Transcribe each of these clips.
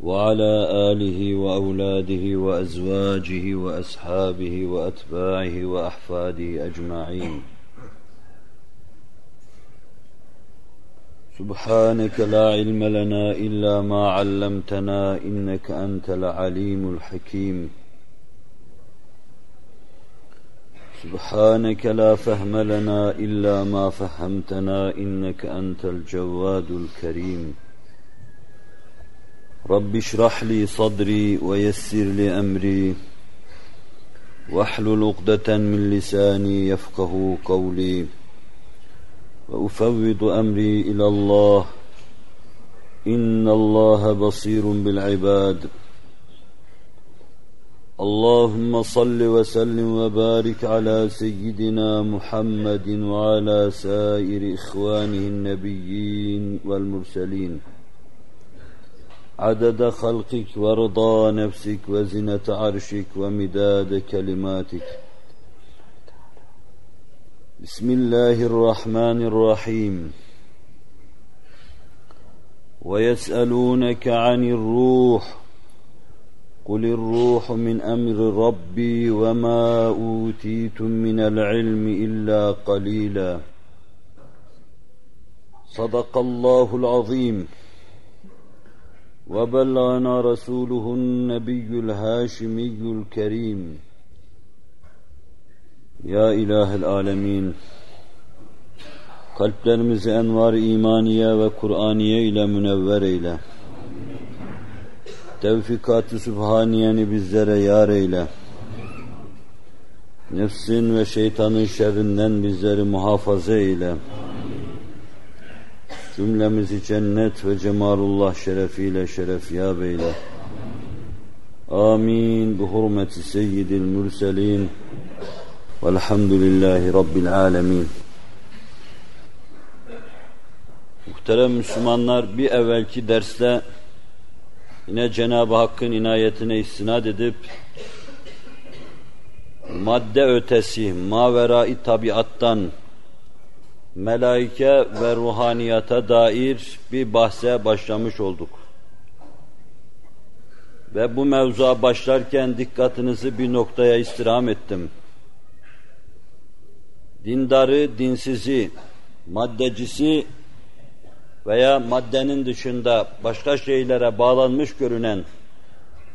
وعلى آله وأولاده وأزواجه وأصحابه وأتباعه وأحفاده أجمعين. سبحانك لا علم لنا إلا ما علمتنا إنك أنت العليم الحكيم. سبحانك لا فهم لنا إلا ما فهمتنا إنك أنت الجواد الكريم. رب اشرح لي صدري ويسر لي أمري واحلل عقدة من لساني يفقه قولي وأفوض أمري إلى الله. إن الله بصير بالعباد. اللهم صل وسلم وبارك على سيدنا محمد وعلى سائر إخوانه النبيين والمرسلين. عدد خلقك ورضا نفسك وزنة عرشك ومداد كلماتك. بسم الله الرحمن الرحيم. ويسألونك عن الروح قل الروح من أمر ربي وما أوتيتم من العلم إلا قليلا. صدق الله العظيم. وبلغنا رسوله النبي الهاشمي الكريم Ya İlahel Alemin Kalplerimizi envar imaniye ve Kur'aniye ile münevver eyle. Tevfikat-ı Sübhaniyeni bizlere yar eyle. Nefsin ve şeytanın şerrinden bizleri muhafaza eyle. Cümlemizi cennet ve cemalullah şerefiyle şerefyab eyle. Amin. Bu hurmeti seyyidil mürselin. Velhamdülillahi Rabbil alemin. Muhterem Müslümanlar bir evvelki derste yine Cenab-ı Hakk'ın inayetine istinad edip madde ötesi maverai tabiattan melaike ve ruhaniyata dair bir bahse başlamış olduk. Ve bu mevzuya başlarken dikkatinizi bir noktaya istirham ettim dindarı, dinsizi, maddecisi veya maddenin dışında başka şeylere bağlanmış görünen,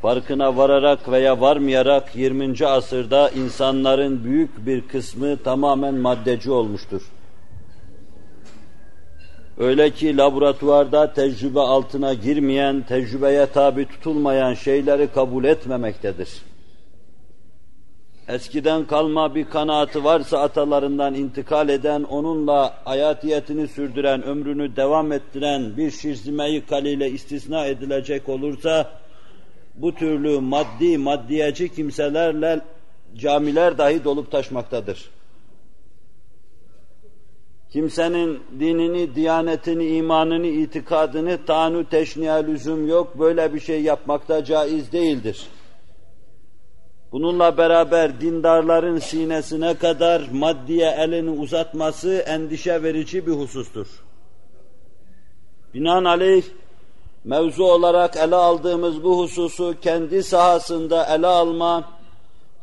farkına vararak veya varmayarak 20. asırda insanların büyük bir kısmı tamamen maddeci olmuştur. Öyle ki laboratuvarda tecrübe altına girmeyen, tecrübeye tabi tutulmayan şeyleri kabul etmemektedir eskiden kalma bir kanaatı varsa atalarından intikal eden, onunla hayatiyetini sürdüren, ömrünü devam ettiren bir şirzimeyi kaliyle istisna edilecek olursa, bu türlü maddi, maddiyeci kimselerle camiler dahi dolup taşmaktadır. Kimsenin dinini, diyanetini, imanını, itikadını tanu teşniye lüzum yok, böyle bir şey yapmakta caiz değildir. Bununla beraber dindarların sinesine kadar maddiye elini uzatması endişe verici bir husustur. Binaenaleyh mevzu olarak ele aldığımız bu hususu kendi sahasında ele alma,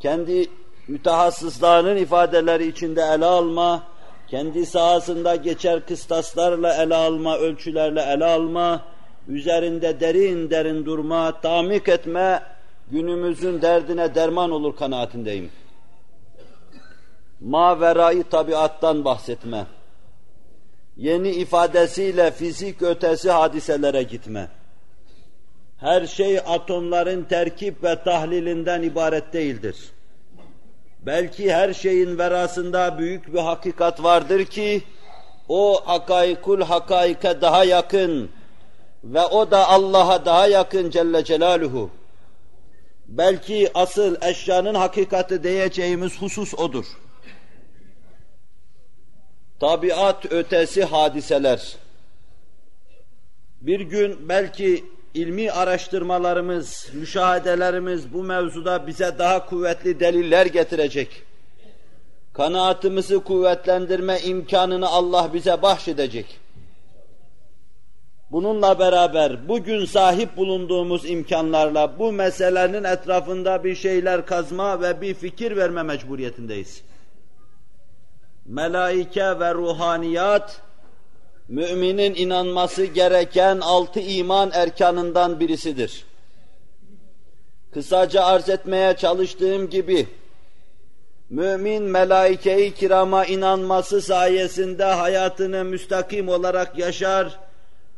kendi mütehassıslarının ifadeleri içinde ele alma, kendi sahasında geçer kıstaslarla ele alma, ölçülerle ele alma, üzerinde derin derin durma, tamik etme, günümüzün derdine derman olur kanaatindeyim. Maverayı tabiattan bahsetme. Yeni ifadesiyle fizik ötesi hadiselere gitme. Her şey atomların terkip ve tahlilinden ibaret değildir. Belki her şeyin verasında büyük bir hakikat vardır ki, o hakaikul hakaike daha yakın ve o da Allah'a daha yakın Celle Celaluhu Belki asıl eşyanın hakikati diyeceğimiz husus odur. Tabiat ötesi hadiseler. Bir gün belki ilmi araştırmalarımız, müşahedelerimiz bu mevzuda bize daha kuvvetli deliller getirecek. Kanaatimizi kuvvetlendirme imkanını Allah bize bahşedecek. Bununla beraber bugün sahip bulunduğumuz imkanlarla bu meselenin etrafında bir şeyler kazma ve bir fikir verme mecburiyetindeyiz. Melaike ve ruhaniyat, müminin inanması gereken altı iman erkanından birisidir. Kısaca arz etmeye çalıştığım gibi, mümin melaike-i kirama inanması sayesinde hayatını müstakim olarak yaşar,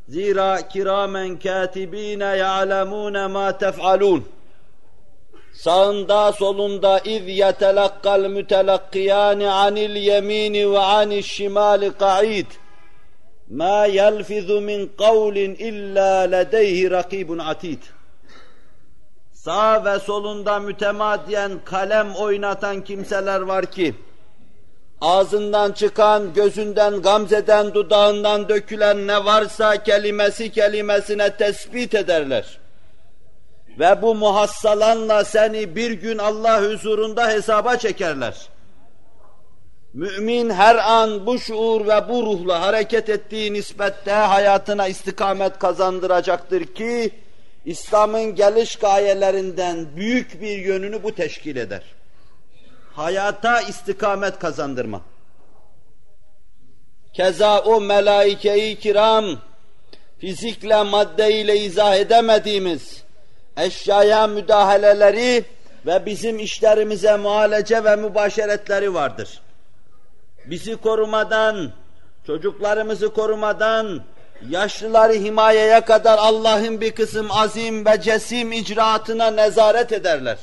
Zira kiramen katibine ya'lemune ma tef'alun. Sağında solunda iz yetelakkal mütelakkiyani anil yemini ve anil şimali qa'id. Ma yelfizu min kavlin illa ledeyhi rakibun atid. Sağ ve solunda mütemadiyen kalem oynatan kimseler var ki, ağzından çıkan, gözünden gamzeden, dudağından dökülen ne varsa kelimesi kelimesine tespit ederler. Ve bu muhassalanla seni bir gün Allah huzurunda hesaba çekerler. Mümin her an bu şuur ve bu ruhla hareket ettiği nispette hayatına istikamet kazandıracaktır ki, İslam'ın geliş gayelerinden büyük bir yönünü bu teşkil eder hayata istikamet kazandırma. Keza o melaike-i kiram, fizikle maddeyle izah edemediğimiz eşyaya müdahaleleri ve bizim işlerimize muhalece ve mübaşeretleri vardır. Bizi korumadan, çocuklarımızı korumadan, yaşlıları himayeye kadar Allah'ın bir kısım azim ve cesim icraatına nezaret ederler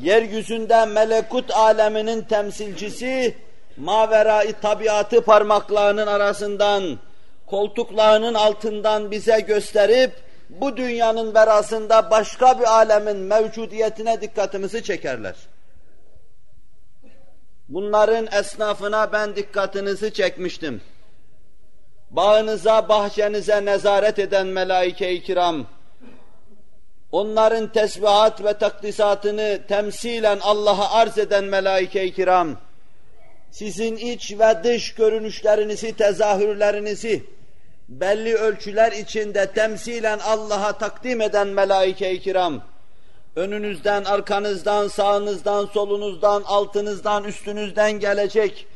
yeryüzünde melekut aleminin temsilcisi, maverai tabiatı parmaklarının arasından, koltuklarının altından bize gösterip, bu dünyanın verasında başka bir alemin mevcudiyetine dikkatimizi çekerler. Bunların esnafına ben dikkatinizi çekmiştim. Bağınıza, bahçenize nezaret eden melaike-i kiram, onların tesbihat ve takdisatını temsilen Allah'a arz eden melaike-i kiram, sizin iç ve dış görünüşlerinizi, tezahürlerinizi belli ölçüler içinde temsilen Allah'a takdim eden melaike-i kiram, önünüzden, arkanızdan, sağınızdan, solunuzdan, altınızdan, üstünüzden gelecek,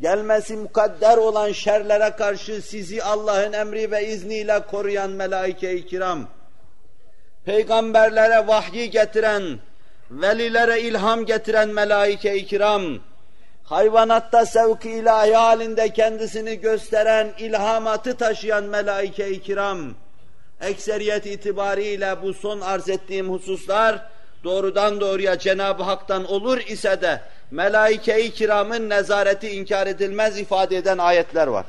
gelmesi mukadder olan şerlere karşı sizi Allah'ın emri ve izniyle koruyan melaike-i kiram, peygamberlere vahyi getiren, velilere ilham getiren melaike-i kiram, hayvanatta sevk-i ilahi halinde kendisini gösteren, ilhamatı taşıyan melaike-i kiram, ekseriyet itibariyle bu son arz ettiğim hususlar, doğrudan doğruya Cenab-ı Hak'tan olur ise de, melaike-i kiramın nezareti inkar edilmez ifade eden ayetler var.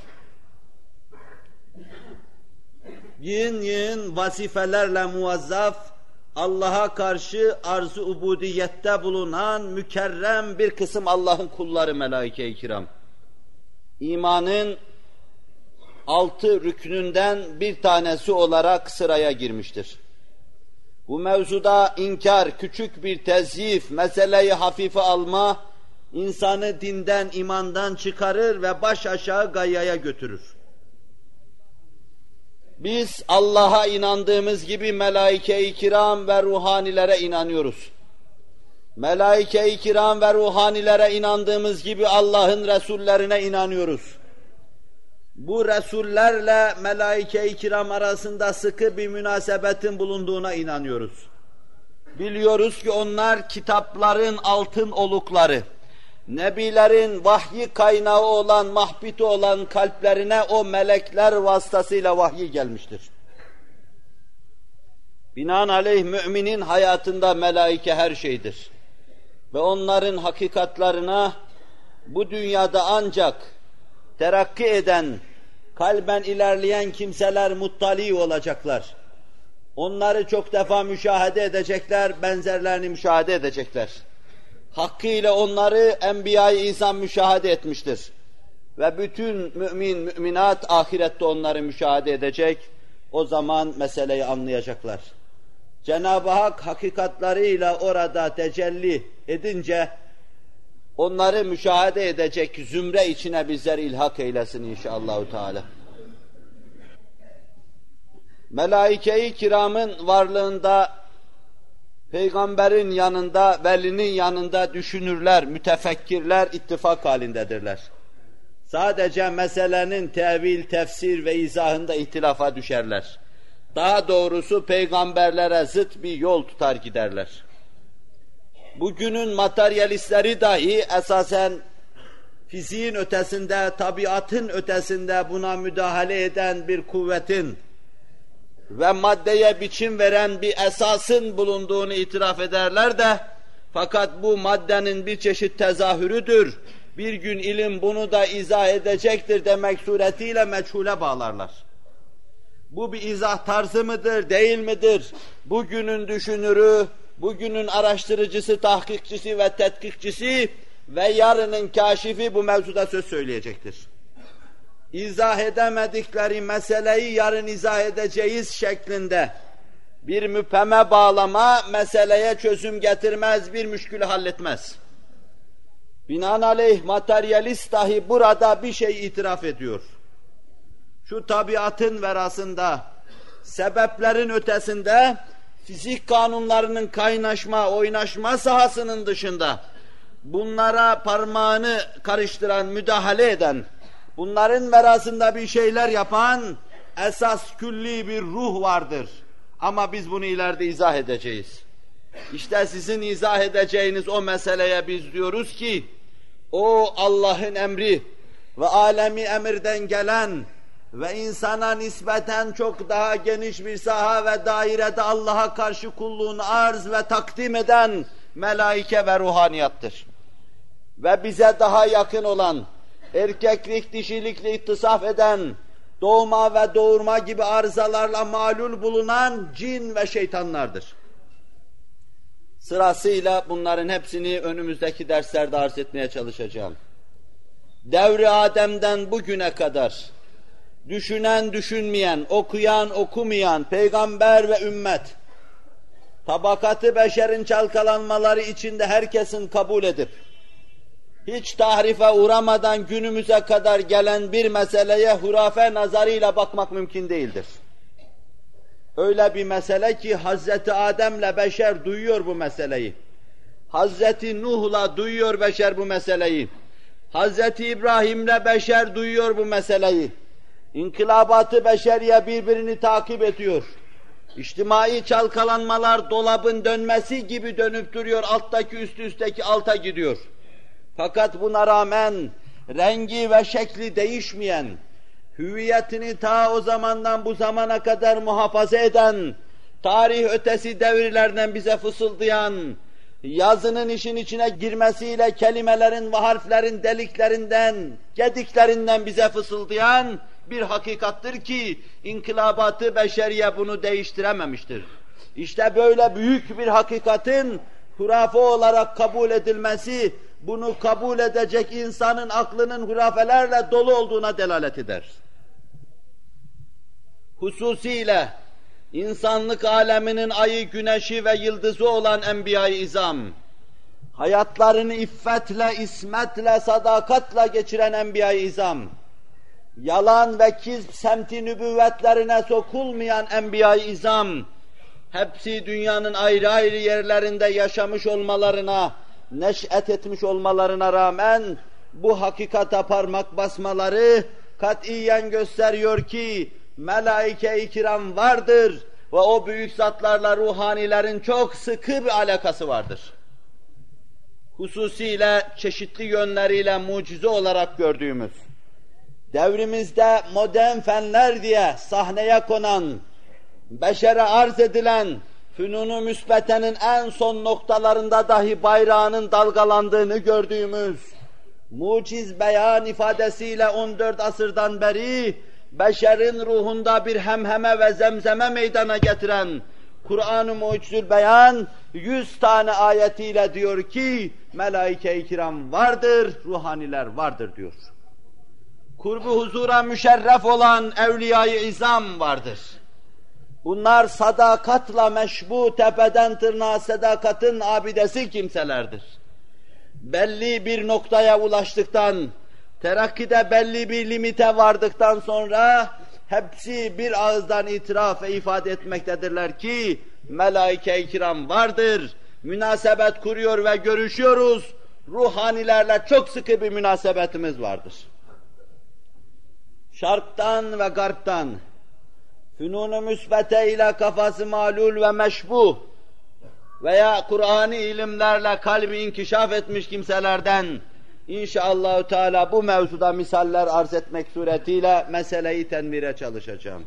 yin yin vazifelerle muvazzaf, Allah'a karşı arzu ubudiyette bulunan mükerrem bir kısım Allah'ın kulları melaike-i kiram. İmanın altı rüknünden bir tanesi olarak sıraya girmiştir. Bu mevzuda inkar, küçük bir tezyif, meseleyi hafife alma, insanı dinden, imandan çıkarır ve baş aşağı gayaya götürür. Biz Allah'a inandığımız gibi melaike-i kiram ve ruhanilere inanıyoruz. Melaike-i kiram ve ruhanilere inandığımız gibi Allah'ın Resullerine inanıyoruz. Bu Resullerle melaike-i kiram arasında sıkı bir münasebetin bulunduğuna inanıyoruz. Biliyoruz ki onlar kitapların altın olukları Nebilerin vahyi kaynağı olan, mahbiti olan kalplerine o melekler vasıtasıyla vahyi gelmiştir. Binaenaleyh müminin hayatında melaike her şeydir. Ve onların hakikatlarına bu dünyada ancak terakki eden, kalben ilerleyen kimseler muttali olacaklar. Onları çok defa müşahede edecekler, benzerlerini müşahede edecekler. Hakkıyla onları Enbiya-i İzam müşahede etmiştir. Ve bütün mümin, müminat ahirette onları müşahede edecek. O zaman meseleyi anlayacaklar. Cenab-ı Hak hakikatlarıyla orada tecelli edince onları müşahede edecek zümre içine bizler ilhak eylesin inşallahü teala. Melaike-i kiramın varlığında, peygamberin yanında, velinin yanında düşünürler, mütefekkirler ittifak halindedirler. Sadece meselenin tevil, tefsir ve izahında ihtilafa düşerler. Daha doğrusu peygamberlere zıt bir yol tutar giderler. Bugünün materyalistleri dahi esasen fiziğin ötesinde, tabiatın ötesinde buna müdahale eden bir kuvvetin ve maddeye biçim veren bir esasın bulunduğunu itiraf ederler de fakat bu maddenin bir çeşit tezahürüdür. Bir gün ilim bunu da izah edecektir demek suretiyle meçhule bağlarlar. Bu bir izah tarzı mıdır, değil midir? Bugünün düşünürü, bugünün araştırıcısı, tahkikçisi ve tetkikçisi ve yarının kaşifi bu mevzuda söz söyleyecektir. İzah edemedikleri meseleyi yarın izah edeceğiz şeklinde bir müpeme bağlama meseleye çözüm getirmez, bir müşkülü halletmez. Binaenaleyh materyalist dahi burada bir şey itiraf ediyor şu tabiatın verasında, sebeplerin ötesinde, fizik kanunlarının kaynaşma, oynaşma sahasının dışında, bunlara parmağını karıştıran, müdahale eden, bunların verasında bir şeyler yapan, esas külli bir ruh vardır. Ama biz bunu ileride izah edeceğiz. İşte sizin izah edeceğiniz o meseleye biz diyoruz ki, o Allah'ın emri ve alemi emirden gelen, ve insana nispeten çok daha geniş bir saha ve dairede Allah'a karşı kulluğunu arz ve takdim eden melaike ve ruhaniyattır. Ve bize daha yakın olan, erkeklik dişilikle ittisaf eden, doğma ve doğurma gibi arızalarla malul bulunan cin ve şeytanlardır. Sırasıyla bunların hepsini önümüzdeki derslerde arz etmeye çalışacağım. Devri Adem'den bugüne kadar düşünen düşünmeyen, okuyan okumayan, peygamber ve ümmet, tabakatı beşerin çalkalanmaları içinde herkesin kabul edip, hiç tahrife uğramadan günümüze kadar gelen bir meseleye hurafe nazarıyla bakmak mümkün değildir. Öyle bir mesele ki Hazreti Adem'le beşer duyuyor bu meseleyi. Hazreti Nuh'la duyuyor beşer bu meseleyi. Hazreti İbrahim'le beşer duyuyor bu meseleyi. İnkılabatı beşeriye birbirini takip ediyor. İçtimai çalkalanmalar dolabın dönmesi gibi dönüp duruyor, alttaki üstü üstteki alta gidiyor. Fakat buna rağmen rengi ve şekli değişmeyen, hüviyetini ta o zamandan bu zamana kadar muhafaza eden, tarih ötesi devirlerden bize fısıldayan, yazının işin içine girmesiyle kelimelerin ve harflerin deliklerinden, gediklerinden bize fısıldayan bir hakikattır ki inkılabatı beşeriye bunu değiştirememiştir. İşte böyle büyük bir hakikatin hurafe olarak kabul edilmesi, bunu kabul edecek insanın aklının hurafelerle dolu olduğuna delalet eder. Hususiyle insanlık aleminin ayı, güneşi ve yıldızı olan Enbiya-i İzam, hayatlarını iffetle, ismetle, sadakatla geçiren Enbiya-i İzam, yalan ve kizb semti nübüvvetlerine sokulmayan enbiya-i izam, hepsi dünyanın ayrı ayrı yerlerinde yaşamış olmalarına, neş'et etmiş olmalarına rağmen, bu hakikata parmak basmaları katiyen gösteriyor ki, melaike-i kiram vardır ve o büyük zatlarla ruhanilerin çok sıkı bir alakası vardır. Hususiyle çeşitli yönleriyle mucize olarak gördüğümüz, devrimizde modern fenler diye sahneye konan, beşere arz edilen, fünunu müsbetenin en son noktalarında dahi bayrağının dalgalandığını gördüğümüz, muciz beyan ifadesiyle 14 asırdan beri beşerin ruhunda bir hemheme ve zemzeme meydana getiren Kur'an-ı Mucizül Beyan yüz tane ayetiyle diyor ki melaike-i kiram vardır, ruhaniler vardır diyor. Kurbu huzura müşerref olan evliyayı izam vardır. Bunlar sadakatla meşbu tepeden tırnağa sadakatın abidesi kimselerdir. Belli bir noktaya ulaştıktan, terakkide belli bir limite vardıktan sonra hepsi bir ağızdan itiraf ve ifade etmektedirler ki melaike-i kiram vardır, münasebet kuruyor ve görüşüyoruz, ruhanilerle çok sıkı bir münasebetimiz vardır. Şarktan ve garptan, fünun-u müsbete ile kafası malul ve meşbuh veya Kur'an'ı ilimlerle kalbi inkişaf etmiş kimselerden İnşallahü Teala bu mevzuda misaller arz etmek suretiyle meseleyi tenvire çalışacağım.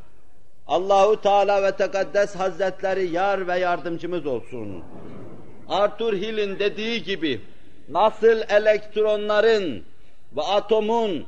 Allahu Teala ve Tekaddes Hazretleri yar ve yardımcımız olsun. Arthur Hill'in dediği gibi nasıl elektronların ve atomun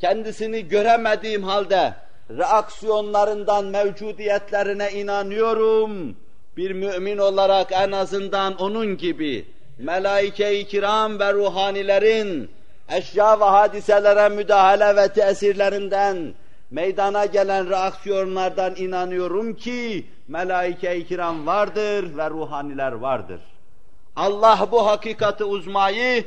kendisini göremediğim halde reaksiyonlarından mevcudiyetlerine inanıyorum. Bir mümin olarak en azından onun gibi melaike-i kiram ve ruhanilerin eşya ve hadiselere müdahale ve tesirlerinden meydana gelen reaksiyonlardan inanıyorum ki melaike-i kiram vardır ve ruhaniler vardır. Allah bu hakikati uzmayı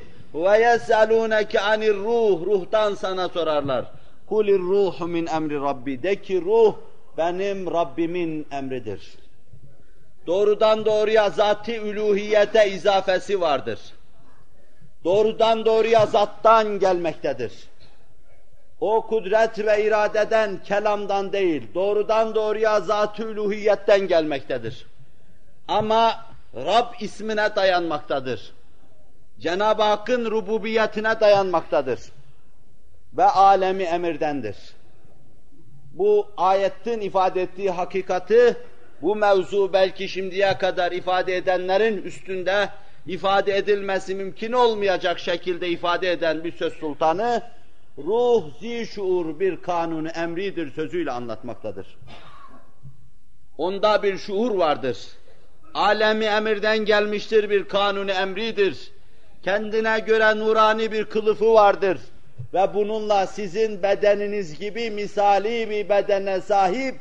yeselûneke anir ruh ruhtan sana sorarlar. Kulir ruhu min emri rabbi de ki ruh benim Rabbimin emridir doğrudan doğruya zat-ı üluhiyete izafesi vardır. Doğrudan doğruya zattan gelmektedir. O kudret ve iradeden, kelamdan değil, doğrudan doğruya zat-ı gelmektedir. Ama Rab ismine dayanmaktadır. Cenab-ı Hakk'ın rububiyetine dayanmaktadır. Ve alemi emirdendir. Bu ayetin ifade ettiği hakikati bu mevzu belki şimdiye kadar ifade edenlerin üstünde ifade edilmesi mümkün olmayacak şekilde ifade eden bir söz sultanı, ruh zişuur bir kanunu emridir sözüyle anlatmaktadır. Onda bir şuur vardır. Alemi emirden gelmiştir bir kanunu emridir. Kendine göre nurani bir kılıfı vardır. Ve bununla sizin bedeniniz gibi misali bir bedene sahip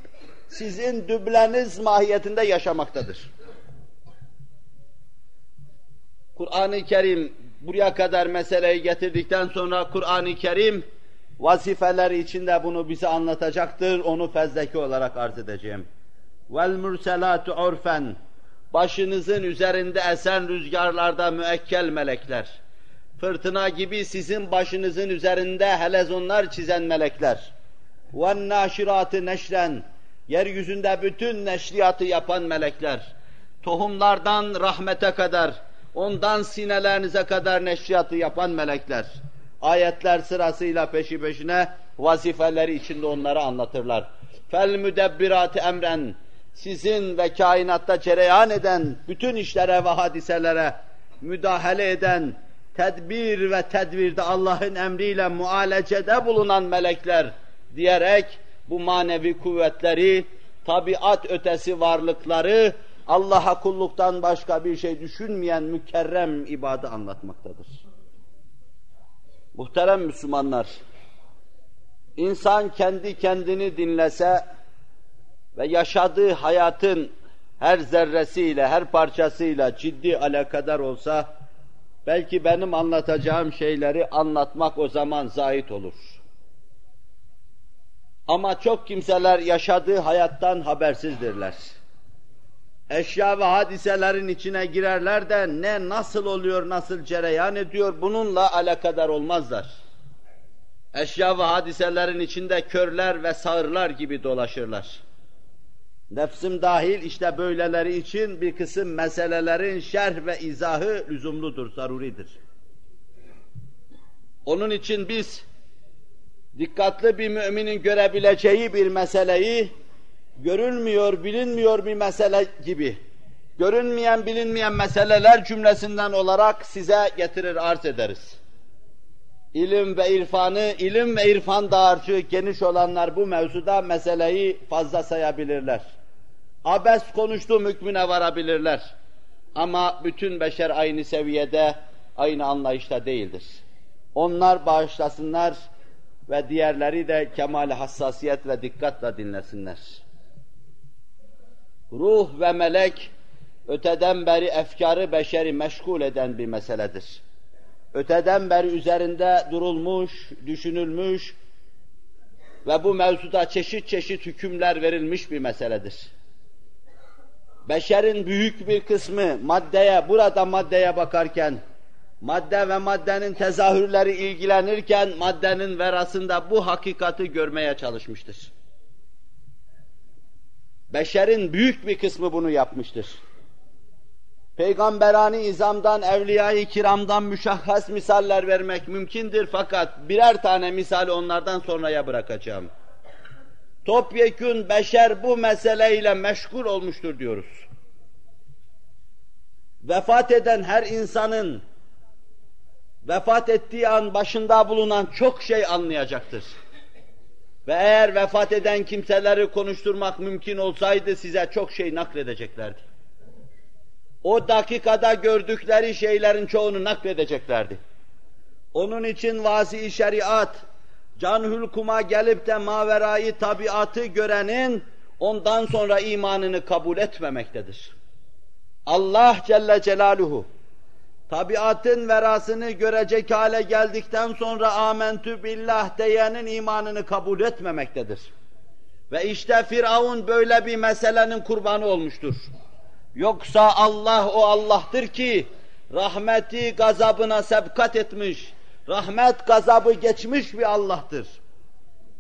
sizin dübleniz mahiyetinde yaşamaktadır. Kur'an-ı Kerim buraya kadar meseleyi getirdikten sonra Kur'an-ı Kerim vazifeleri içinde bunu bize anlatacaktır. Onu fezleki olarak arz edeceğim. Vel murselatu başınızın üzerinde esen rüzgarlarda müekkel melekler. Fırtına gibi sizin başınızın üzerinde helezonlar çizen melekler. Naşiratı neşren yeryüzünde bütün neşriyatı yapan melekler, tohumlardan rahmete kadar, ondan sinelerinize kadar neşriyatı yapan melekler, ayetler sırasıyla peşi peşine vazifeleri içinde onları anlatırlar. Müdebbirati emren, sizin ve kainatta cereyan eden bütün işlere ve hadiselere müdahale eden, tedbir ve tedvirde Allah'ın emriyle mualecede bulunan melekler diyerek bu manevi kuvvetleri, tabiat ötesi varlıkları, Allah'a kulluktan başka bir şey düşünmeyen mükerrem ibadı anlatmaktadır. Muhterem Müslümanlar, insan kendi kendini dinlese ve yaşadığı hayatın her zerresiyle, her parçasıyla ciddi alakadar olsa, belki benim anlatacağım şeyleri anlatmak o zaman zahit olur. Ama çok kimseler yaşadığı hayattan habersizdirler. Eşya ve hadiselerin içine girerler de ne nasıl oluyor, nasıl cereyan ediyor bununla alakadar olmazlar. Eşya ve hadiselerin içinde körler ve sağırlar gibi dolaşırlar. Nefsim dahil işte böyleleri için bir kısım meselelerin şerh ve izahı lüzumludur, zaruridir. Onun için biz dikkatli bir müminin görebileceği bir meseleyi görünmüyor, bilinmiyor bir mesele gibi görünmeyen, bilinmeyen meseleler cümlesinden olarak size getirir, arz ederiz. ilim ve irfanı, ilim ve irfan dağarcığı geniş olanlar bu mevzuda meseleyi fazla sayabilirler. Abes konuştuğu hükmüne varabilirler. Ama bütün beşer aynı seviyede, aynı anlayışta değildir. Onlar bağışlasınlar ve diğerleri de kemal hassasiyet ve dikkatle dinlesinler. Ruh ve melek, öteden beri efkarı beşeri meşgul eden bir meseledir. Öteden beri üzerinde durulmuş, düşünülmüş ve bu mevzuda çeşit çeşit hükümler verilmiş bir meseledir. Beşerin büyük bir kısmı maddeye, burada maddeye bakarken, madde ve maddenin tezahürleri ilgilenirken maddenin verasında bu hakikati görmeye çalışmıştır. Beşerin büyük bir kısmı bunu yapmıştır. Peygamberani izamdan, evliya-i kiramdan müşahhas misaller vermek mümkündür fakat birer tane misali onlardan sonraya bırakacağım. Topyekün beşer bu meseleyle meşgul olmuştur diyoruz. Vefat eden her insanın vefat ettiği an başında bulunan çok şey anlayacaktır. Ve eğer vefat eden kimseleri konuşturmak mümkün olsaydı size çok şey nakledeceklerdi. O dakikada gördükleri şeylerin çoğunu nakledeceklerdi. Onun için vazi şeriat, canhül kuma gelip de maverayı tabiatı görenin ondan sonra imanını kabul etmemektedir. Allah Celle Celaluhu tabiatın verasını görecek hale geldikten sonra amentü billah diyenin imanını kabul etmemektedir. Ve işte Firavun böyle bir meselenin kurbanı olmuştur. Yoksa Allah o Allah'tır ki rahmeti gazabına sebkat etmiş, rahmet gazabı geçmiş bir Allah'tır.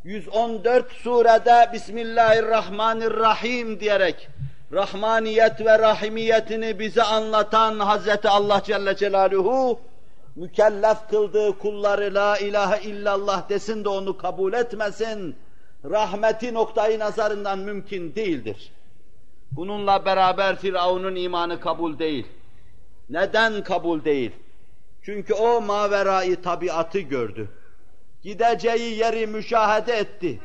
114 surede Bismillahirrahmanirrahim diyerek Rahmaniyet ve Rahimiyetini bize anlatan Hazreti Allah Celle Celaluhu mükellef kıldığı kulları la ilahe illallah desin de onu kabul etmesin. Rahmeti noktayı nazarından mümkün değildir. Bununla beraber Firavun'un imanı kabul değil. Neden kabul değil? Çünkü o maverayı tabiatı gördü. Gideceği yeri müşahede etti.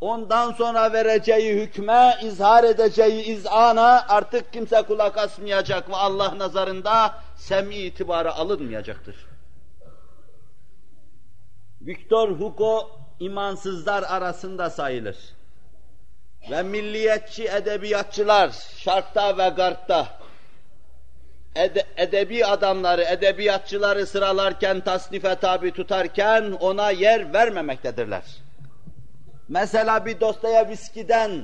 Ondan sonra vereceği hükme, izhar edeceği izana artık kimse kulak asmayacak ve Allah nazarında sem'i itibarı alınmayacaktır. Victor Hugo imansızlar arasında sayılır. Ve milliyetçi edebiyatçılar şarkta ve garpta ede, edebi adamları, edebiyatçıları sıralarken, tasnife tabi tutarken ona yer vermemektedirler. Mesela bir Dostoyevski'den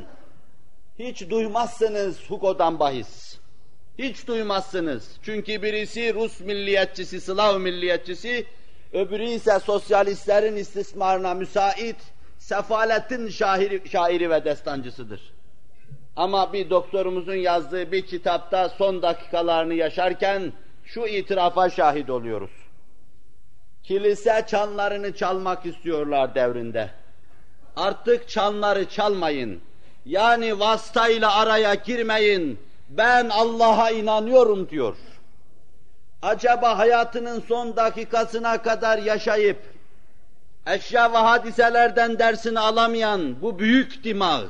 hiç duymazsınız Hugo'dan bahis. Hiç duymazsınız. Çünkü birisi Rus milliyetçisi, Slav milliyetçisi, öbürü ise sosyalistlerin istismarına müsait, sefaletin şairi, şairi ve destancısıdır. Ama bir doktorumuzun yazdığı bir kitapta son dakikalarını yaşarken şu itirafa şahit oluyoruz. Kilise çanlarını çalmak istiyorlar devrinde. Artık çanları çalmayın. Yani vasıtayla araya girmeyin. Ben Allah'a inanıyorum diyor. Acaba hayatının son dakikasına kadar yaşayıp eşya ve hadiselerden dersini alamayan bu büyük dimağ,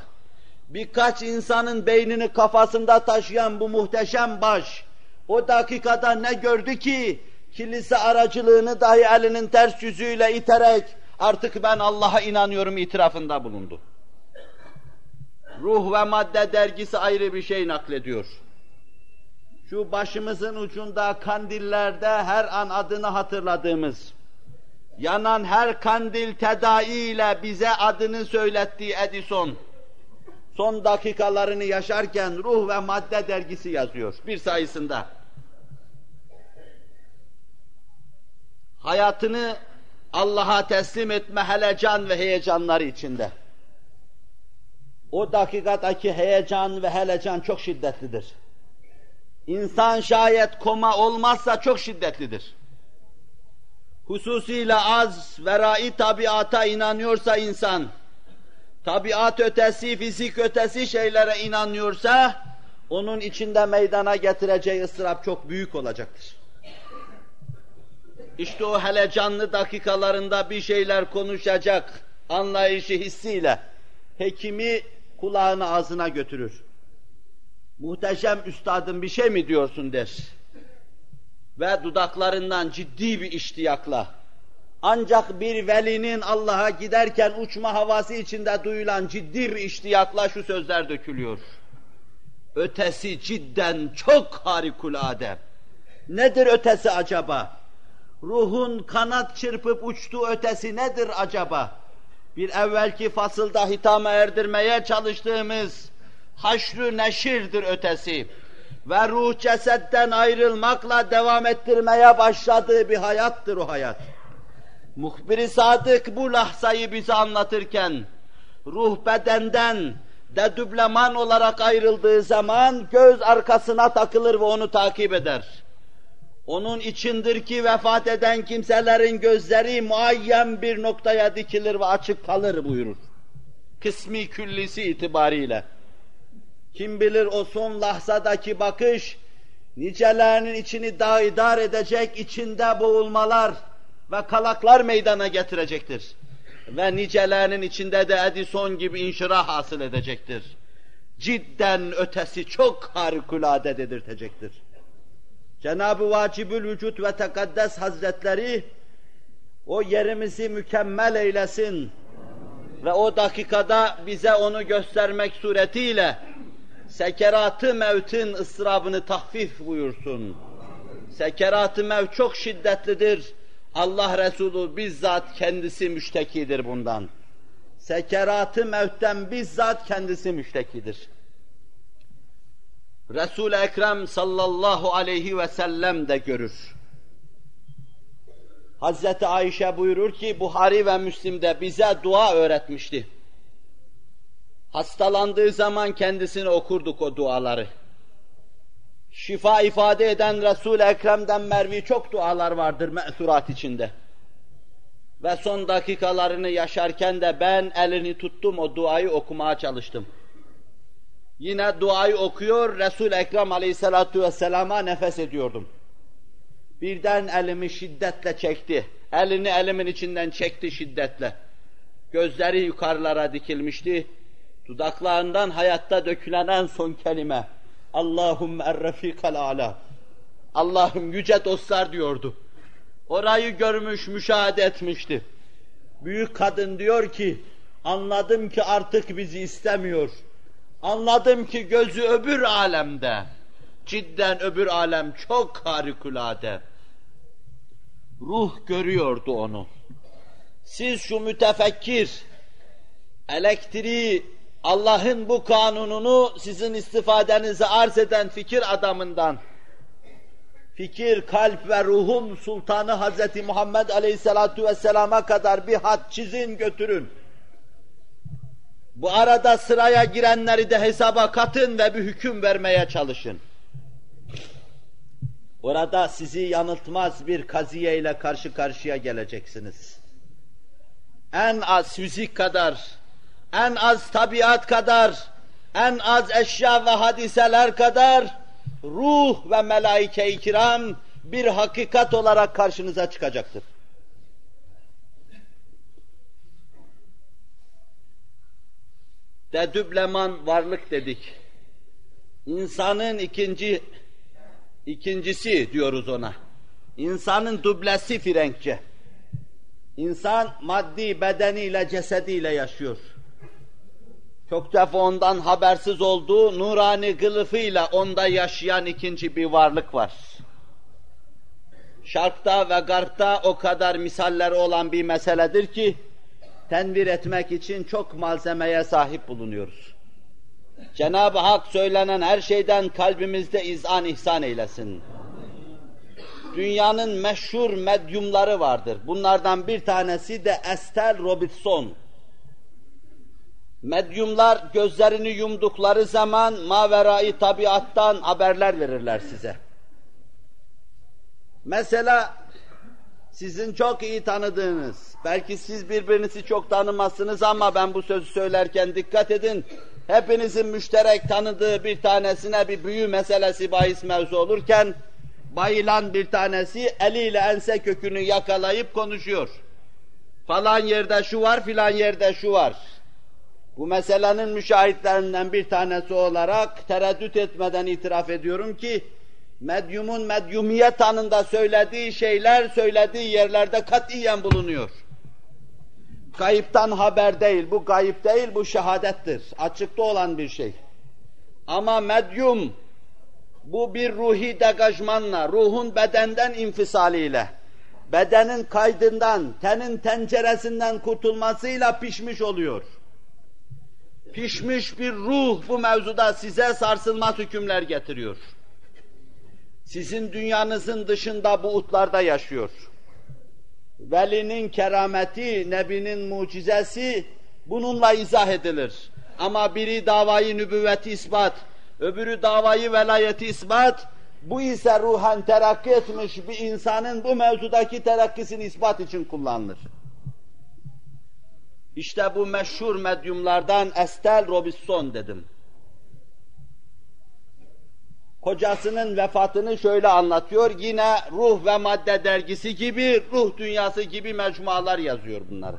birkaç insanın beynini kafasında taşıyan bu muhteşem baş, o dakikada ne gördü ki kilise aracılığını dahi elinin ters yüzüyle iterek artık ben Allah'a inanıyorum itirafında bulundu. Ruh ve Madde dergisi ayrı bir şey naklediyor. Şu başımızın ucunda kandillerde her an adını hatırladığımız, yanan her kandil tedaiyle bize adını söylettiği Edison, son dakikalarını yaşarken Ruh ve Madde dergisi yazıyor bir sayısında. Hayatını Allah'a teslim etme helecan ve heyecanları içinde. O dakikadaki heyecan ve helecan çok şiddetlidir. İnsan şayet koma olmazsa çok şiddetlidir. Hususiyle az verai tabiata inanıyorsa insan, tabiat ötesi, fizik ötesi şeylere inanıyorsa, onun içinde meydana getireceği ıstırap çok büyük olacaktır. İşte o hele canlı dakikalarında bir şeyler konuşacak anlayışı hissiyle hekimi kulağını ağzına götürür. Muhteşem üstadım bir şey mi diyorsun der. Ve dudaklarından ciddi bir iştiyakla ancak bir velinin Allah'a giderken uçma havası içinde duyulan ciddi bir iştiyakla şu sözler dökülüyor. Ötesi cidden çok harikulade. Nedir ötesi acaba? Ruhun kanat çırpıp uçtuğu ötesi nedir acaba? Bir evvelki fasılda hitama erdirmeye çalıştığımız haşrü neşirdir ötesi. Ve ruh cesetten ayrılmakla devam ettirmeye başladığı bir hayattır o hayat. Muhbir-i Sadık bu lahzayı bize anlatırken, ruh bedenden dedübleman olarak ayrıldığı zaman göz arkasına takılır ve onu takip eder. Onun içindir ki vefat eden kimselerin gözleri muayyen bir noktaya dikilir ve açık kalır buyurur. Kısmi küllisi itibariyle. Kim bilir o son lahzadaki bakış, nicelerinin içini daidar edecek, içinde boğulmalar ve kalaklar meydana getirecektir. Ve nicelerinin içinde de Edison gibi inşirah hasıl edecektir. Cidden ötesi çok harikulade dedirtecektir. Cenab-ı Vacibül Vücut ve Tekaddes Hazretleri o yerimizi mükemmel eylesin ve o dakikada bize onu göstermek suretiyle sekeratı mevtin ıstırabını tahfif buyursun. Sekeratı mev çok şiddetlidir. Allah Resulü bizzat kendisi müştekidir bundan. Sekeratı mevtten bizzat kendisi müştekidir. Resul-i Ekrem sallallahu aleyhi ve sellem de görür. Hazreti Ayşe buyurur ki Buhari ve Müslim'de bize dua öğretmişti. Hastalandığı zaman kendisine okurduk o duaları. Şifa ifade eden Resul-i Ekrem'den mervi çok dualar vardır me'surat içinde. Ve son dakikalarını yaşarken de ben elini tuttum o duayı okumaya çalıştım. Yine duayı okuyor, Resul-i Ekrem aleyhissalatu vesselama nefes ediyordum. Birden elimi şiddetle çekti. Elini elimin içinden çekti şiddetle. Gözleri yukarılara dikilmişti. Dudaklarından hayatta dökülen en son kelime. Allahum errefikal ala. Allah'ım yüce dostlar diyordu. Orayı görmüş, müşahede etmişti. Büyük kadın diyor ki, anladım ki artık bizi istemiyor. Anladım ki gözü öbür alemde. Cidden öbür alem çok harikulade. Ruh görüyordu onu. Siz şu mütefekkir, elektriği, Allah'ın bu kanununu sizin istifadenize arz eden fikir adamından, fikir, kalp ve ruhun sultanı Hazreti Muhammed Aleyhisselatu Vesselam'a kadar bir hat çizin götürün. Bu arada sıraya girenleri de hesaba katın ve bir hüküm vermeye çalışın. Orada sizi yanıltmaz bir kaziye ile karşı karşıya geleceksiniz. En az fizik kadar, en az tabiat kadar, en az eşya ve hadiseler kadar ruh ve melaike-i kiram bir hakikat olarak karşınıza çıkacaktır. Dedübleman varlık dedik. İnsanın ikinci ikincisi diyoruz ona. İnsanın dublesi Frenkçe. İnsan maddi bedeniyle, cesediyle yaşıyor. Çok defa ondan habersiz olduğu nurani kılıfıyla onda yaşayan ikinci bir varlık var. Şarkta ve garpta o kadar misalleri olan bir meseledir ki, tenvir etmek için çok malzemeye sahip bulunuyoruz. Cenab-ı Hak söylenen her şeyden kalbimizde izan ihsan eylesin. Dünyanın meşhur medyumları vardır. Bunlardan bir tanesi de Estelle Robinson. Medyumlar gözlerini yumdukları zaman maverayı tabiattan haberler verirler size. Mesela sizin çok iyi tanıdığınız, belki siz birbirinizi çok tanımazsınız ama ben bu sözü söylerken dikkat edin, hepinizin müşterek tanıdığı bir tanesine bir büyü meselesi bahis mevzu olurken, bayılan bir tanesi eliyle ense kökünü yakalayıp konuşuyor. Falan yerde şu var, filan yerde şu var. Bu meselenin müşahitlerinden bir tanesi olarak tereddüt etmeden itiraf ediyorum ki, medyumun medyumiyet anında söylediği şeyler söylediği yerlerde katiyen bulunuyor. Kayıptan haber değil, bu kayıp değil, bu şehadettir. Açıkta olan bir şey. Ama medyum, bu bir ruhi degajmanla, ruhun bedenden infisaliyle, bedenin kaydından, tenin tenceresinden kurtulmasıyla pişmiş oluyor. Pişmiş bir ruh bu mevzuda size sarsılmaz hükümler getiriyor. Sizin dünyanızın dışında bu utlarda yaşıyor. Velinin kerameti, Nebinin mucizesi bununla izah edilir. Ama biri davayı nübüvveti ispat, öbürü davayı velayeti ispat, bu ise ruhen terakki etmiş bir insanın bu mevzudaki terakkisini ispat için kullanılır. İşte bu meşhur medyumlardan Estelle Robinson dedim. Kocasının vefatını şöyle anlatıyor. Yine Ruh ve Madde dergisi gibi, Ruh Dünyası gibi mecmualar yazıyor bunları.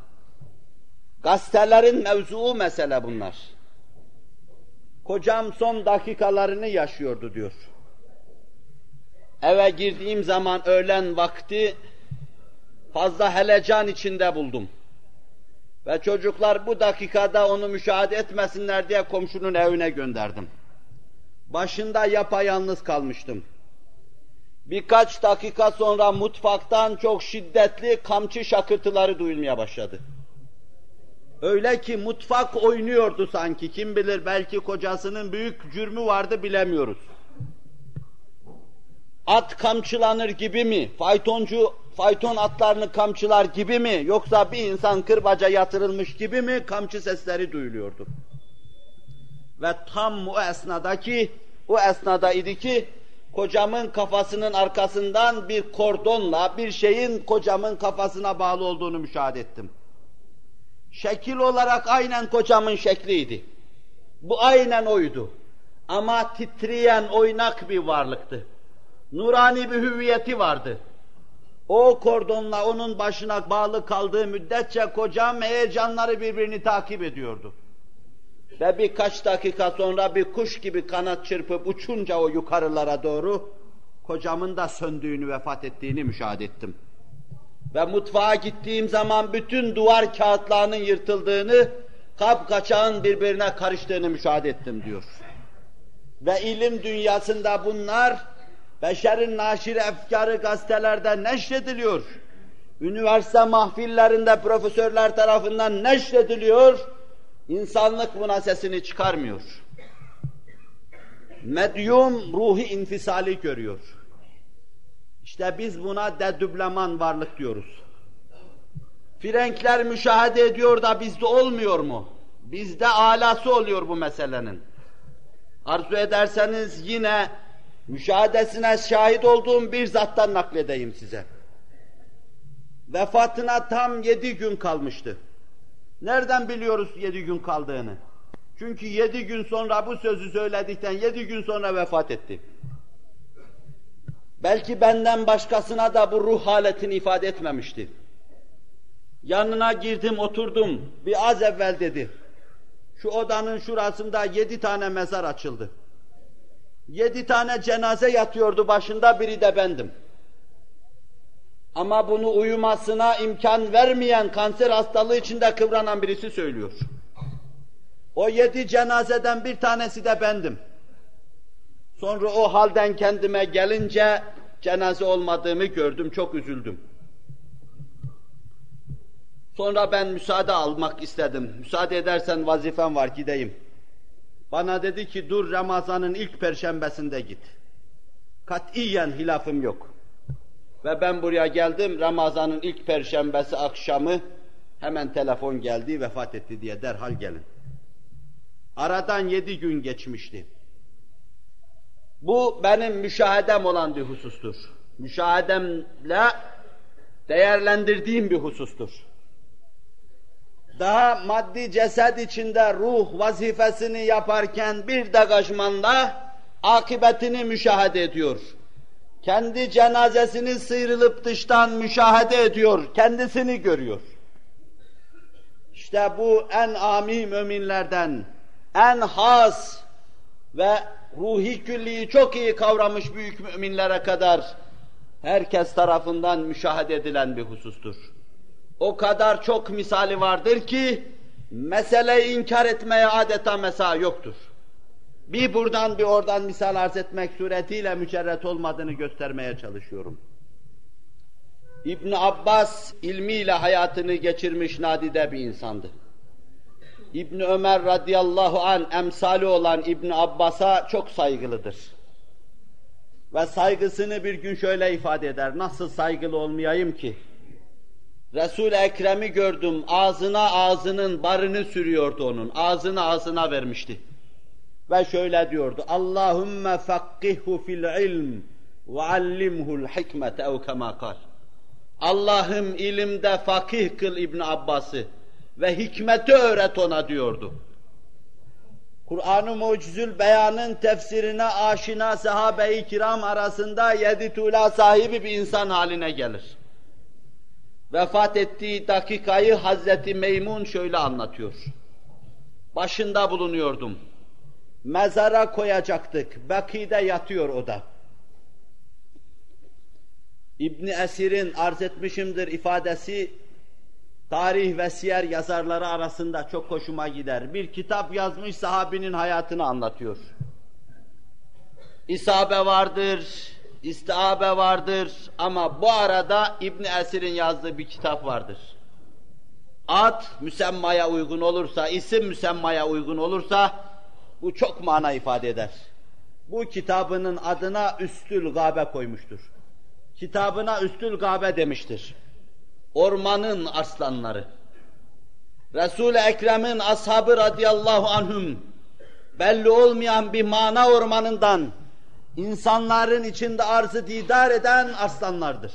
Gazetelerin mevzuu mesele bunlar. Kocam son dakikalarını yaşıyordu diyor. Eve girdiğim zaman öğlen vakti fazla helecan içinde buldum. Ve çocuklar bu dakikada onu müşahede etmesinler diye komşunun evine gönderdim. Başında yapayalnız kalmıştım. Birkaç dakika sonra mutfaktan çok şiddetli kamçı şakırtıları duyulmaya başladı. Öyle ki mutfak oynuyordu sanki. Kim bilir belki kocasının büyük cürmü vardı bilemiyoruz. At kamçılanır gibi mi? Faytoncu fayton atlarını kamçılar gibi mi? Yoksa bir insan kırbaca yatırılmış gibi mi? Kamçı sesleri duyuluyordu. Ve tam o esnadaki, o esnada idi ki kocamın kafasının arkasından bir kordonla bir şeyin kocamın kafasına bağlı olduğunu müşahede ettim. Şekil olarak aynen kocamın şekliydi. Bu aynen oydu. Ama titreyen, oynak bir varlıktı. Nurani bir hüviyeti vardı. O kordonla onun başına bağlı kaldığı müddetçe kocam heyecanları birbirini takip ediyordu. Ve birkaç dakika sonra bir kuş gibi kanat çırpıp uçunca o yukarılara doğru kocamın da söndüğünü, vefat ettiğini müşahede ettim. Ve mutfağa gittiğim zaman bütün duvar kağıtlarının yırtıldığını, kap kaçağın birbirine karıştığını müşahede ettim diyor. Ve ilim dünyasında bunlar beşerin naşir efkarı gazetelerde neşrediliyor. Üniversite mahfillerinde profesörler tarafından neşrediliyor. İnsanlık buna sesini çıkarmıyor. Medyum ruhi infisali görüyor. İşte biz buna dedübleman varlık diyoruz. Frenkler müşahede ediyor da bizde olmuyor mu? Bizde alası oluyor bu meselenin. Arzu ederseniz yine müşahadesine şahit olduğum bir zattan nakledeyim size. Vefatına tam yedi gün kalmıştı. Nereden biliyoruz yedi gün kaldığını? Çünkü yedi gün sonra bu sözü söyledikten yedi gün sonra vefat etti. Belki benden başkasına da bu ruh haletini ifade etmemişti. Yanına girdim, oturdum. Bir az evvel dedi. Şu odanın şurasında yedi tane mezar açıldı. Yedi tane cenaze yatıyordu başında, biri de bendim. Ama bunu uyumasına imkan vermeyen kanser hastalığı içinde kıvranan birisi söylüyor. O yedi cenazeden bir tanesi de bendim. Sonra o halden kendime gelince cenaze olmadığımı gördüm, çok üzüldüm. Sonra ben müsaade almak istedim. Müsaade edersen vazifem var gideyim. Bana dedi ki dur Ramazan'ın ilk perşembesinde git. Katiyen hilafım yok. Ve ben buraya geldim Ramazan'ın ilk perşembesi akşamı hemen telefon geldi vefat etti diye derhal gelin. Aradan yedi gün geçmişti. Bu benim müşahedem olan bir husustur. Müşahedemle değerlendirdiğim bir husustur. Daha maddi ceset içinde ruh vazifesini yaparken bir degajmanla akıbetini müşahede ediyor. kendi cenazesini sıyrılıp dıştan müşahede ediyor, kendisini görüyor. İşte bu en ami müminlerden, en has ve ruhi külliyi çok iyi kavramış büyük müminlere kadar herkes tarafından müşahede edilen bir husustur. O kadar çok misali vardır ki meseleyi inkar etmeye adeta mesa yoktur. Bir buradan bir oradan misal arz etmek suretiyle mücerret olmadığını göstermeye çalışıyorum. İbn Abbas ilmiyle hayatını geçirmiş nadide bir insandı. İbn Ömer radıyallahu an emsali olan İbn Abbas'a çok saygılıdır. Ve saygısını bir gün şöyle ifade eder. Nasıl saygılı olmayayım ki? Resul-i Ekrem'i gördüm. Ağzına ağzının barını sürüyordu onun. Ağzını ağzına vermişti. Ve şöyle diyordu. Allahümme fakkihhu fil ilm ve allimhul hikmete ev kal. Allah'ım ilimde fakih kıl İbn Abbas'ı ve hikmeti öğret ona diyordu. Kur'an-ı Mucizül Beyan'ın tefsirine aşina sahabe-i kiram arasında yedi tuğla sahibi bir insan haline gelir. Vefat ettiği dakikayı Hazreti Meymun şöyle anlatıyor. Başında bulunuyordum. Mezara koyacaktık. Bakide yatıyor o da. İbni Esir'in arz etmişimdir ifadesi tarih ve siyer yazarları arasında çok hoşuma gider. Bir kitap yazmış sahabinin hayatını anlatıyor. İsabe vardır, istiabe vardır ama bu arada İbn Esir'in yazdığı bir kitap vardır. Ad müsemmaya uygun olursa, isim müsemmaya uygun olursa bu çok mana ifade eder. Bu kitabının adına Üstül Gabe koymuştur. Kitabına Üstül Gabe demiştir ormanın aslanları. Resul-i Ekrem'in ashabı radıyallahu anhum belli olmayan bir mana ormanından insanların içinde arzı didar eden aslanlardır.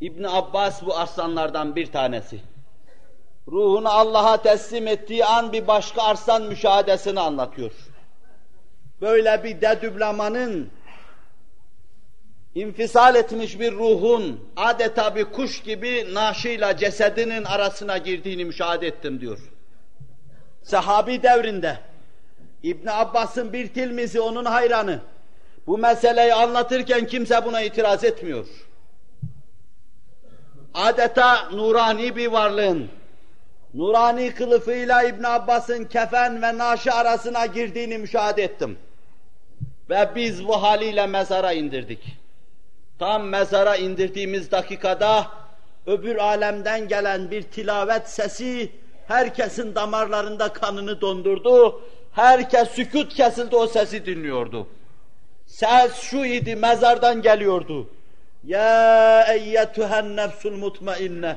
İbn Abbas bu aslanlardan bir tanesi. Ruhunu Allah'a teslim ettiği an bir başka arslan müşahadesini anlatıyor. Böyle bir dedüblamanın infisal etmiş bir ruhun adeta bir kuş gibi naşıyla cesedinin arasına girdiğini müşahede ettim diyor. Sahabi devrinde İbn Abbas'ın bir tilmizi onun hayranı. Bu meseleyi anlatırken kimse buna itiraz etmiyor. Adeta nurani bir varlığın, nurani kılıfıyla İbn Abbas'ın kefen ve naşı arasına girdiğini müşahede ettim. Ve biz bu haliyle mezara indirdik. Tam mezara indirdiğimiz dakikada öbür alemden gelen bir tilavet sesi herkesin damarlarında kanını dondurdu. Herkes sükut kesildi o sesi dinliyordu. Ses şu idi mezardan geliyordu. Ya eyyetühen nefsul mutmainne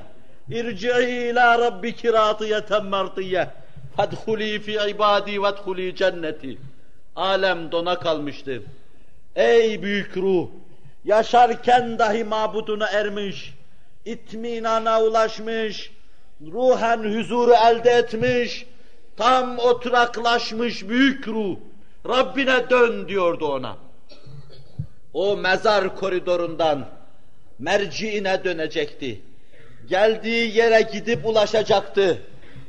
irci'i ila rabbiki radiyeten mardiyye fedhuli fi ibadi vedhuli cenneti alem dona kalmıştı. Ey büyük ruh yaşarken dahi mabuduna ermiş, itminana ulaşmış, ruhen huzuru elde etmiş, tam oturaklaşmış büyük ruh, Rabbine dön diyordu ona. O mezar koridorundan merciine dönecekti. Geldiği yere gidip ulaşacaktı.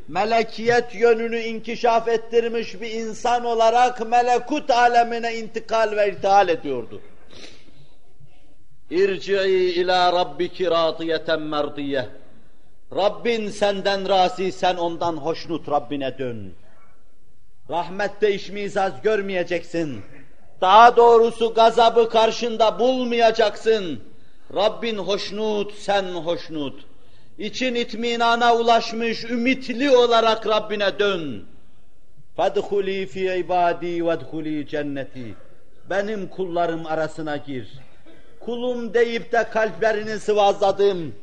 Melekiyet yönünü inkişaf ettirmiş bir insan olarak melekut alemine intikal ve irtihal ediyordu. İrci'i ila rabbiki radiyeten merdiye. Rabbin senden razi, sen ondan hoşnut Rabbine dön. Rahmette işmizaz görmeyeceksin. Daha doğrusu gazabı karşında bulmayacaksın. Rabbin hoşnut, sen hoşnut. İçin itminana ulaşmış, ümitli olarak Rabbine dön. فَدْخُلِي فِي عِبَادِي وَدْخُلِي cenneti. Benim kullarım arasına gir kulum deyip de kalplerini sıvazladım,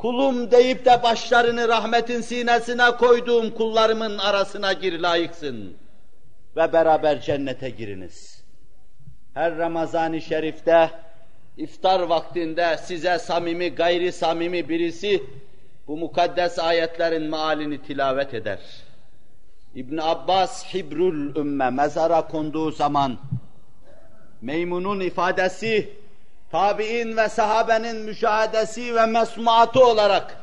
kulum deyip de başlarını rahmetin sinesine koyduğum kullarımın arasına gir layıksın ve beraber cennete giriniz. Her Ramazan-ı Şerif'te iftar vaktinde size samimi, gayri samimi birisi bu mukaddes ayetlerin mealini tilavet eder. İbn Abbas Hibrul Ümme mezara konduğu zaman Meymun'un ifadesi, tabi'in ve sahabenin müşahedesi ve mesmuatı olarak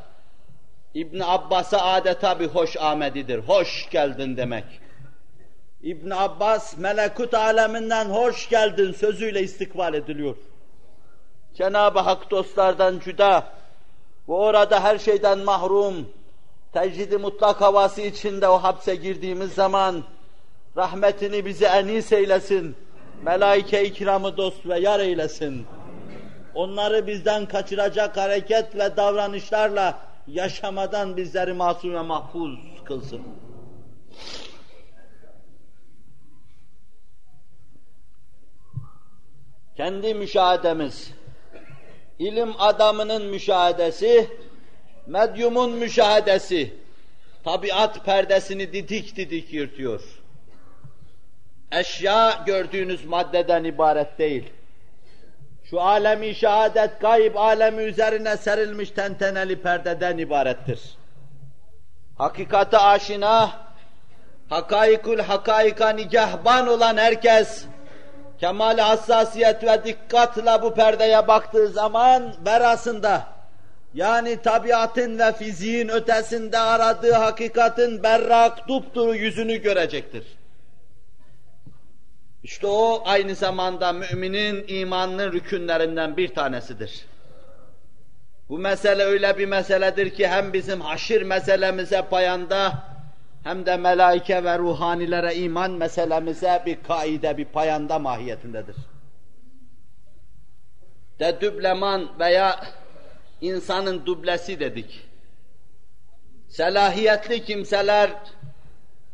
İbn Abbas'a adeta bir hoş amedidir. Hoş geldin demek. İbn Abbas melekut aleminden hoş geldin sözüyle istikbal ediliyor. Cenab-ı Hak dostlardan cüda ve orada her şeyden mahrum, tecrid mutlak havası içinde o hapse girdiğimiz zaman rahmetini bize enis eylesin, melaike-i kiramı dost ve yar eylesin. Onları bizden kaçıracak hareket ve davranışlarla yaşamadan bizleri masum ve mahfuz kılsın. Kendi müşahedemiz, ilim adamının müşahedesi, medyumun müşahedesi, tabiat perdesini didik didik yırtıyor. Eşya gördüğünüz maddeden ibaret değil. Şu alemi şehadet gayb alemi üzerine serilmiş tenteneli perdeden ibarettir. Hakikate aşina, hakaikul hakaika nigahban olan herkes, kemal hassasiyet ve dikkatle bu perdeye baktığı zaman verasında, yani tabiatın ve fiziğin ötesinde aradığı hakikatin berrak, dupduru yüzünü görecektir. İşte o aynı zamanda müminin imanının rükünlerinden bir tanesidir. Bu mesele öyle bir meseledir ki hem bizim haşir meselemize payanda hem de melaike ve ruhanilere iman meselemize bir kaide, bir payanda mahiyetindedir. De dübleman veya insanın dublesi dedik. Selahiyetli kimseler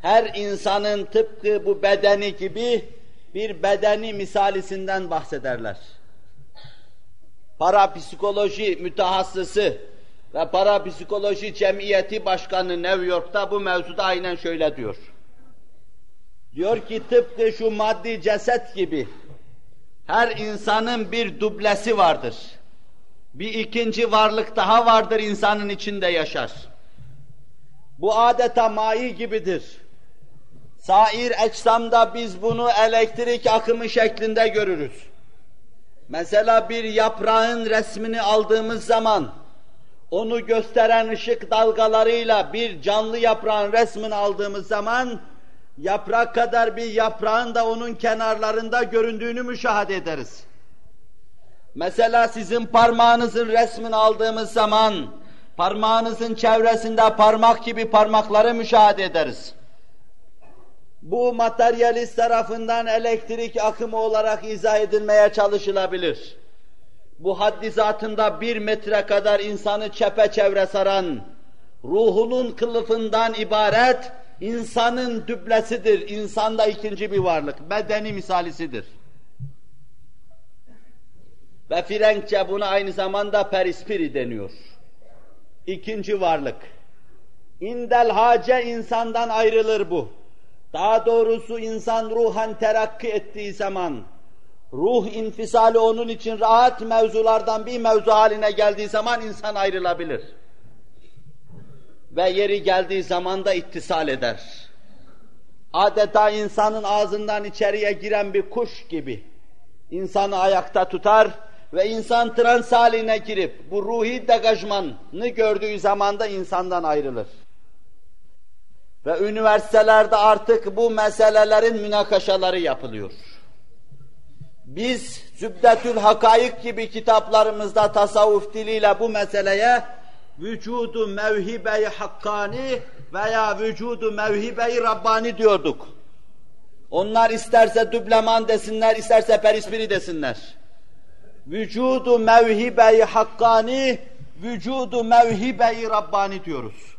her insanın tıpkı bu bedeni gibi bir bedeni misalisinden bahsederler. Parapsikoloji mütehassısı ve parapsikoloji cemiyeti başkanı New York'ta bu mevzuda aynen şöyle diyor. Diyor ki tıpkı şu maddi ceset gibi her insanın bir dublesi vardır. Bir ikinci varlık daha vardır insanın içinde yaşar. Bu adeta mai gibidir. Sair ecsamda biz bunu elektrik akımı şeklinde görürüz. Mesela bir yaprağın resmini aldığımız zaman, onu gösteren ışık dalgalarıyla bir canlı yaprağın resmini aldığımız zaman, yaprak kadar bir yaprağın da onun kenarlarında göründüğünü müşahede ederiz. Mesela sizin parmağınızın resmini aldığımız zaman, parmağınızın çevresinde parmak gibi parmakları müşahede ederiz bu materyalist tarafından elektrik akımı olarak izah edilmeye çalışılabilir. Bu haddi zatında bir metre kadar insanı çepeçevre saran, ruhunun kılıfından ibaret, insanın düblesidir, insanda ikinci bir varlık, bedeni misalisidir. Ve Frenkçe buna aynı zamanda perispiri deniyor. İkinci varlık. İndel hace insandan ayrılır bu. Daha doğrusu insan ruhan terakki ettiği zaman, ruh infisali onun için rahat mevzulardan bir mevzu haline geldiği zaman insan ayrılabilir. Ve yeri geldiği zaman da ittisal eder. Adeta insanın ağzından içeriye giren bir kuş gibi insanı ayakta tutar ve insan trans haline girip bu ruhi degajmanı gördüğü zaman da insandan ayrılır. Ve üniversitelerde artık bu meselelerin münakaşaları yapılıyor. Biz Zübdetül Hakayık gibi kitaplarımızda tasavvuf diliyle bu meseleye vücudu mevhibe-i hakkani veya vücudu mevhibe-i rabbani diyorduk. Onlar isterse dübleman desinler, isterse perispiri desinler. Vücudu mevhibe-i hakkani, vücudu mevhibe-i rabbani diyoruz.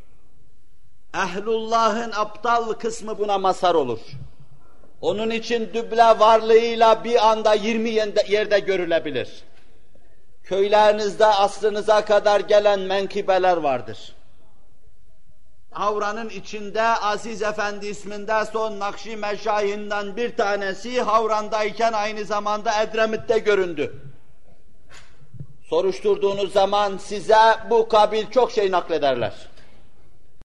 Ehlullah'ın aptal kısmı buna mazhar olur. Onun için düble varlığıyla bir anda 20 yerde görülebilir. Köylerinizde asrınıza kadar gelen menkibeler vardır. Havranın içinde Aziz Efendi isminde son Nakşi meşayihinden bir tanesi Havran'dayken aynı zamanda Edremit'te göründü. Soruşturduğunuz zaman size bu kabil çok şey naklederler.